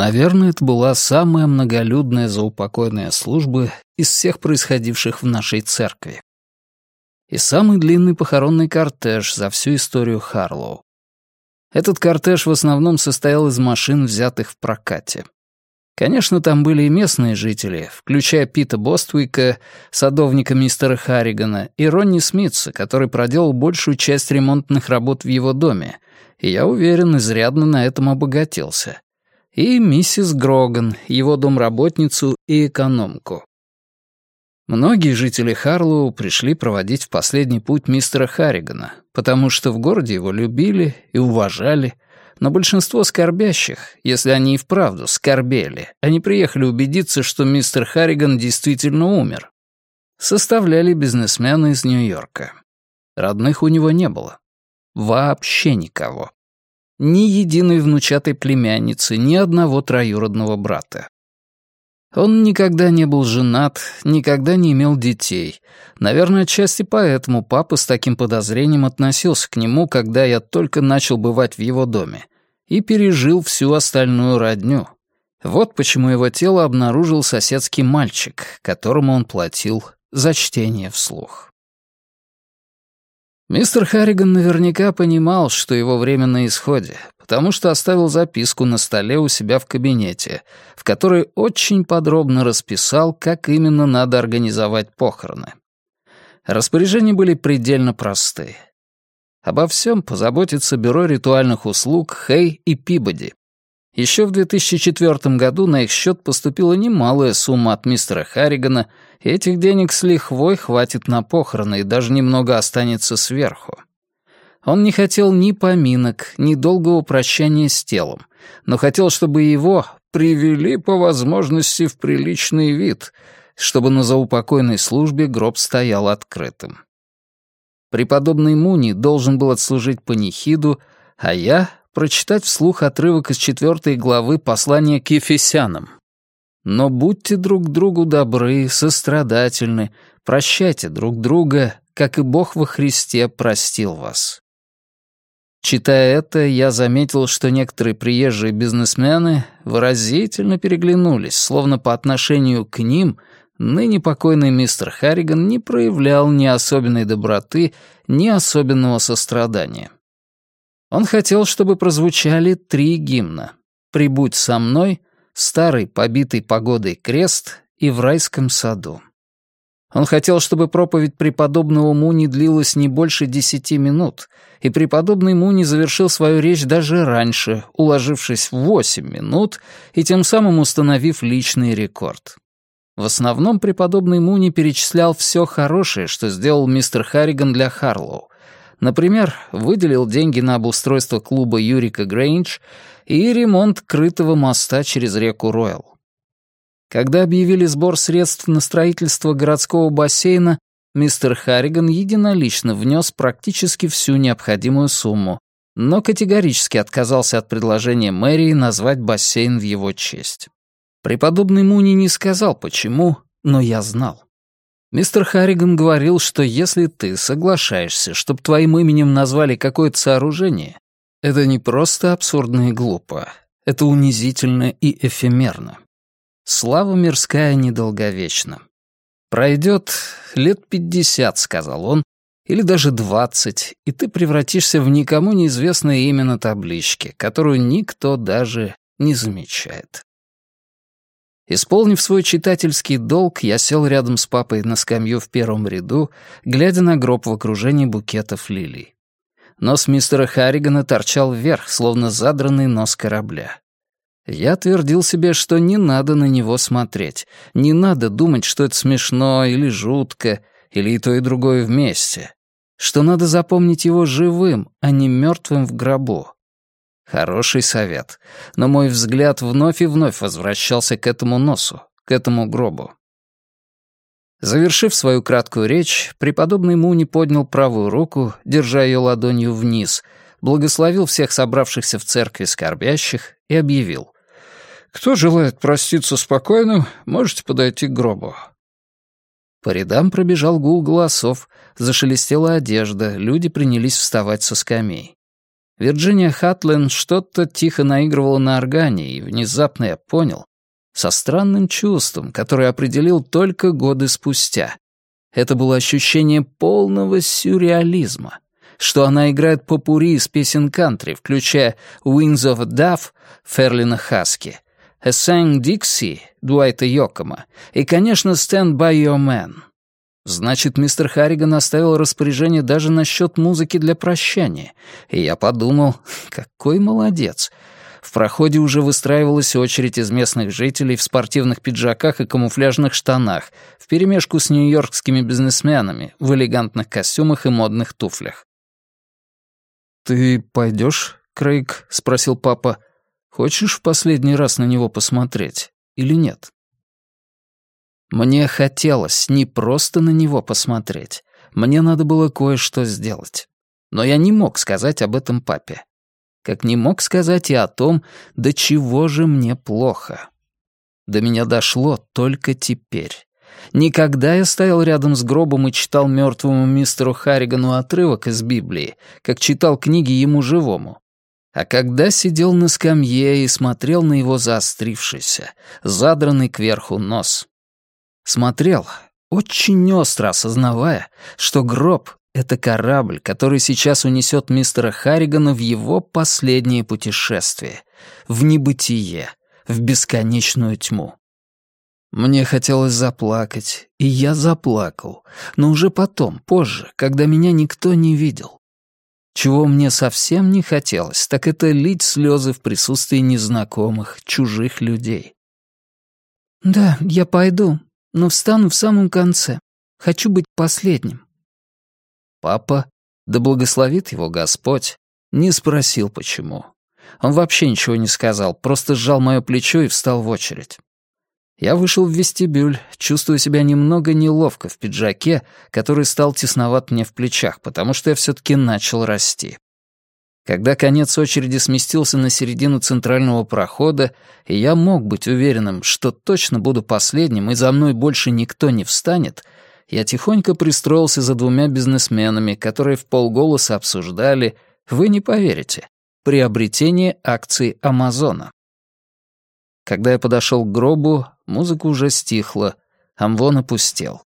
Наверное, это была самая многолюдная заупокойная служба из всех происходивших в нашей церкви. И самый длинный похоронный кортеж за всю историю Харлоу. Этот кортеж в основном состоял из машин, взятых в прокате. Конечно, там были и местные жители, включая Пита Боствика, садовника мистера Харригана, и Ронни Смитса, который проделал большую часть ремонтных работ в его доме, и, я уверен, изрядно на этом обогатился и миссис Гроган, его домработницу и экономку. Многие жители Харлоу пришли проводить в последний путь мистера Харригана, потому что в городе его любили и уважали, но большинство скорбящих, если они и вправду скорбели, они приехали убедиться, что мистер Харриган действительно умер, составляли бизнесмены из Нью-Йорка. Родных у него не было. Вообще никого ни единой внучатой племянницы, ни одного троюродного брата. Он никогда не был женат, никогда не имел детей. Наверное, отчасти поэтому папа с таким подозрением относился к нему, когда я только начал бывать в его доме, и пережил всю остальную родню. Вот почему его тело обнаружил соседский мальчик, которому он платил за чтение вслух. Мистер Харриган наверняка понимал, что его время на исходе, потому что оставил записку на столе у себя в кабинете, в которой очень подробно расписал, как именно надо организовать похороны. Распоряжения были предельно просты. Обо всем позаботится бюро ритуальных услуг Хей и Пибоди. Еще в 2004 году на их счет поступила немалая сумма от мистера Харригана, и этих денег с лихвой хватит на похороны и даже немного останется сверху. Он не хотел ни поминок, ни долгого прощания с телом, но хотел, чтобы его привели по возможности в приличный вид, чтобы на заупокойной службе гроб стоял открытым. Преподобный Муни должен был отслужить панихиду, а я прочитать вслух отрывок из четвертой главы послания к Ефесянам. «Но будьте друг другу добры, сострадательны, прощайте друг друга, как и Бог во Христе простил вас». Читая это, я заметил, что некоторые приезжие бизнесмены выразительно переглянулись, словно по отношению к ним ныне покойный мистер Харриган не проявлял ни особенной доброты, ни особенного сострадания. Он хотел, чтобы прозвучали три гимна «Прибудь со мной», «Старый побитый погодой крест» и «В райском саду». Он хотел, чтобы проповедь преподобного Муни длилась не больше десяти минут, и преподобный Муни завершил свою речь даже раньше, уложившись в восемь минут и тем самым установив личный рекорд. В основном преподобный Муни перечислял все хорошее, что сделал мистер Харриган для Харлоу, Например, выделил деньги на обустройство клуба Юрика Грейндж и ремонт крытого моста через реку Ройл. Когда объявили сбор средств на строительство городского бассейна, мистер Харриган единолично внес практически всю необходимую сумму, но категорически отказался от предложения мэрии назвать бассейн в его честь. Преподобный Муни не сказал почему, но я знал. Мистер Харриган говорил, что если ты соглашаешься, чтобы твоим именем назвали какое-то сооружение, это не просто абсурдно и глупо, это унизительно и эфемерно. Слава мирская недолговечна. Пройдет лет пятьдесят, сказал он, или даже двадцать, и ты превратишься в никому неизвестное имя на табличке, которую никто даже не замечает. Исполнив свой читательский долг, я сел рядом с папой на скамью в первом ряду, глядя на гроб в окружении букетов лилий. Нос мистера Харригана торчал вверх, словно задранный нос корабля. Я твердил себе, что не надо на него смотреть, не надо думать, что это смешно или жутко, или и то, и другое вместе, что надо запомнить его живым, а не мертвым в гробу. Хороший совет. Но мой взгляд вновь и вновь возвращался к этому носу, к этому гробу. Завершив свою краткую речь, преподобный Муни поднял правую руку, держа ее ладонью вниз, благословил всех собравшихся в церкви скорбящих и объявил. «Кто желает проститься спокойно, можете подойти к гробу». По рядам пробежал гул голосов, зашелестела одежда, люди принялись вставать со скамей. Вирджиния Хатлин что-то тихо наигрывала на органе, и внезапно я понял, со странным чувством, которое определил только годы спустя. Это было ощущение полного сюрреализма, что она играет попури из песен кантри, включая «Wings of a Dove» Ферлина Хаски, «A Sang Dixie» Дуайта Йокома и, конечно, «Stand by Your Man» Значит, мистер Харриган оставил распоряжение даже насчет музыки для прощания. И я подумал, какой молодец. В проходе уже выстраивалась очередь из местных жителей в спортивных пиджаках и камуфляжных штанах, вперемешку с нью-йоркскими бизнесменами в элегантных костюмах и модных туфлях. «Ты пойдешь, Крейг?» — спросил папа. «Хочешь в последний раз на него посмотреть или нет?» Мне хотелось не просто на него посмотреть. Мне надо было кое-что сделать. Но я не мог сказать об этом папе. Как не мог сказать и о том, до чего же мне плохо. До меня дошло только теперь. Никогда я стоял рядом с гробом и читал мертвому мистеру Харригану отрывок из Библии, как читал книги ему живому. А когда сидел на скамье и смотрел на его заострившийся, задранный кверху нос, Смотрел, очень остро осознавая, что гроб — это корабль, который сейчас унесет мистера Харригана в его последнее путешествие, в небытие, в бесконечную тьму. Мне хотелось заплакать, и я заплакал, но уже потом, позже, когда меня никто не видел. Чего мне совсем не хотелось, так это лить слезы в присутствии незнакомых, чужих людей. «Да, я пойду», но встану в самом конце. Хочу быть последним». Папа, да благословит его Господь, не спросил, почему. Он вообще ничего не сказал, просто сжал мое плечо и встал в очередь. Я вышел в вестибюль, чувствуя себя немного неловко в пиджаке, который стал тесноват мне в плечах, потому что я все-таки начал расти. Когда конец очереди сместился на середину центрального прохода, и я мог быть уверенным, что точно буду последним и за мной больше никто не встанет, я тихонько пристроился за двумя бизнесменами, которые в полголоса обсуждали, вы не поверите, приобретение акций Амазона. Когда я подошел к гробу, музыка уже стихла, Амвон опустел.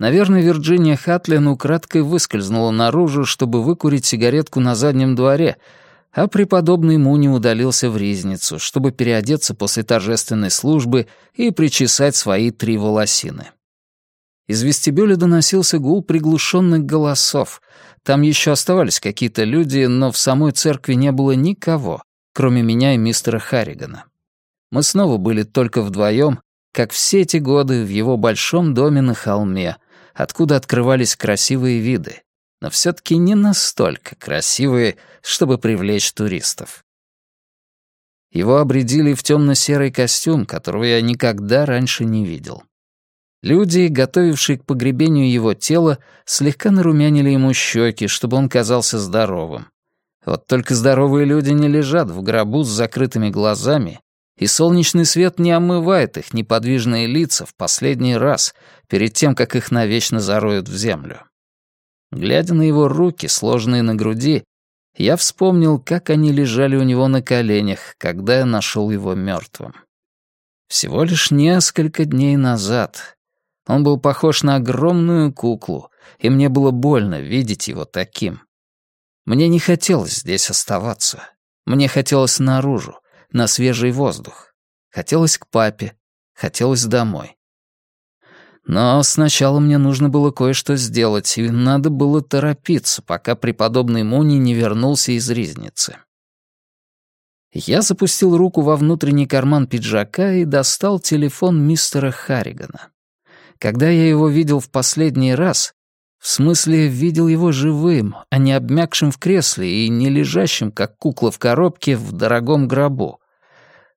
Наверное, Вирджиния Хатлин украдкой выскользнула наружу, чтобы выкурить сигаретку на заднем дворе, а преподобный Муни удалился в ризницу, чтобы переодеться после торжественной службы и причесать свои три волосины. Из вестибюля доносился гул приглушенных голосов. Там еще оставались какие-то люди, но в самой церкви не было никого, кроме меня и мистера Харригана. Мы снова были только вдвоем, как все эти годы в его большом доме на холме — откуда открывались красивые виды, но все-таки не настолько красивые, чтобы привлечь туристов. Его обредили в темно-серый костюм, которого я никогда раньше не видел. Люди, готовившие к погребению его тела, слегка нарумянили ему щеки, чтобы он казался здоровым. Вот только здоровые люди не лежат в гробу с закрытыми глазами и солнечный свет не омывает их неподвижные лица в последний раз, перед тем, как их навечно зароют в землю. Глядя на его руки, сложенные на груди, я вспомнил, как они лежали у него на коленях, когда я нашел его мертвым. Всего лишь несколько дней назад. Он был похож на огромную куклу, и мне было больно видеть его таким. Мне не хотелось здесь оставаться. Мне хотелось наружу, на свежий воздух. Хотелось к папе, хотелось домой. Но сначала мне нужно было кое-что сделать, и надо было торопиться, пока преподобный Муни не вернулся из ризницы. Я запустил руку во внутренний карман пиджака и достал телефон мистера Харригана. Когда я его видел в последний раз, в смысле, видел его живым, а не обмякшим в кресле и не лежащим, как кукла в коробке, в дорогом гробу.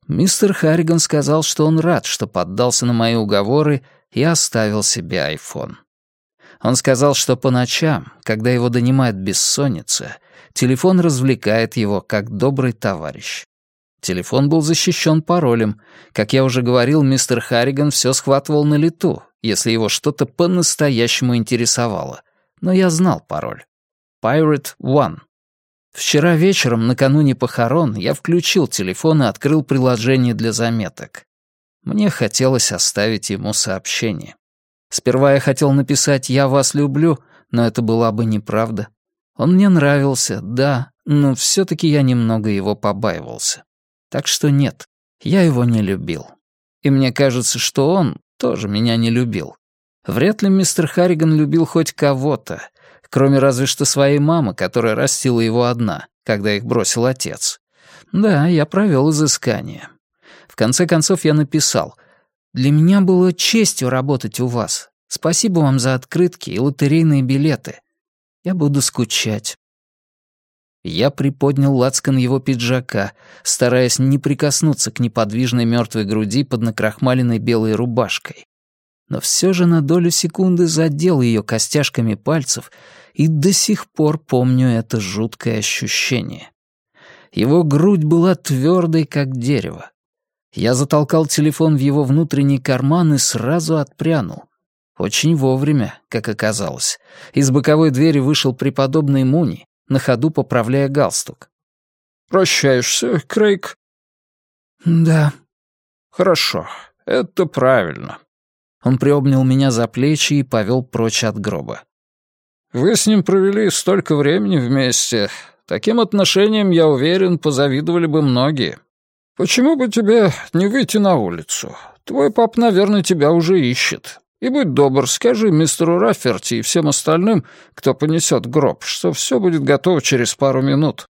Мистер Харриган сказал, что он рад, что поддался на мои уговоры и оставил себе айфон. Он сказал, что по ночам, когда его донимает бессонница, телефон развлекает его как добрый товарищ. Телефон был защищен паролем. Как я уже говорил, мистер Харриган все схватывал на лету, если его что-то по-настоящему интересовало. Но я знал пароль. Pirate One. Вчера вечером, накануне похорон, я включил телефон и открыл приложение для заметок. Мне хотелось оставить ему сообщение. Сперва я хотел написать «Я вас люблю», но это была бы неправда. Он мне нравился, да, но все таки я немного его побаивался. Так что нет, я его не любил. И мне кажется, что он тоже меня не любил. Вряд ли мистер Харриган любил хоть кого-то, кроме разве что своей мамы, которая растила его одна, когда их бросил отец. Да, я провел изыскание. В конце концов я написал «Для меня было честью работать у вас. Спасибо вам за открытки и лотерейные билеты. Я буду скучать». Я приподнял лацкан его пиджака, стараясь не прикоснуться к неподвижной мертвой груди под накрахмаленной белой рубашкой. Но все же на долю секунды задел ее костяшками пальцев и до сих пор помню это жуткое ощущение. Его грудь была твердой, как дерево. Я затолкал телефон в его внутренний карман и сразу отпрянул. Очень вовремя, как оказалось. Из боковой двери вышел преподобный Муни, на ходу поправляя галстук. «Прощаешься, Крейг?» «Да». «Хорошо, это правильно». Он приобнял меня за плечи и повел прочь от гроба. «Вы с ним провели столько времени вместе. Таким отношением, я уверен, позавидовали бы многие. Почему бы тебе не выйти на улицу? Твой пап, наверное, тебя уже ищет. И будь добр, скажи мистеру Рафферти и всем остальным, кто понесет гроб, что все будет готово через пару минут».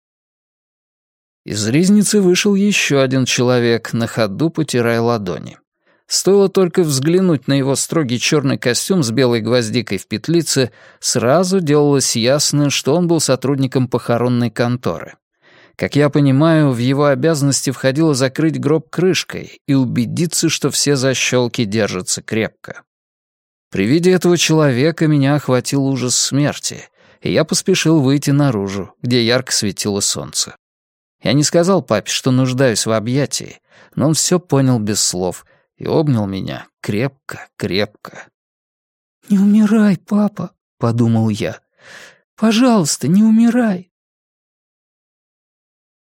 Из ризницы вышел еще один человек, на ходу потирая ладони. Стоило только взглянуть на его строгий черный костюм с белой гвоздикой в петлице, сразу делалось ясно, что он был сотрудником похоронной конторы. Как я понимаю, в его обязанности входило закрыть гроб крышкой и убедиться, что все защелки держатся крепко. При виде этого человека меня охватил ужас смерти, и я поспешил выйти наружу, где ярко светило солнце. Я не сказал папе, что нуждаюсь в объятии, но он все понял без слов и обнял меня крепко-крепко. «Не умирай, папа», — подумал я. «Пожалуйста, не умирай.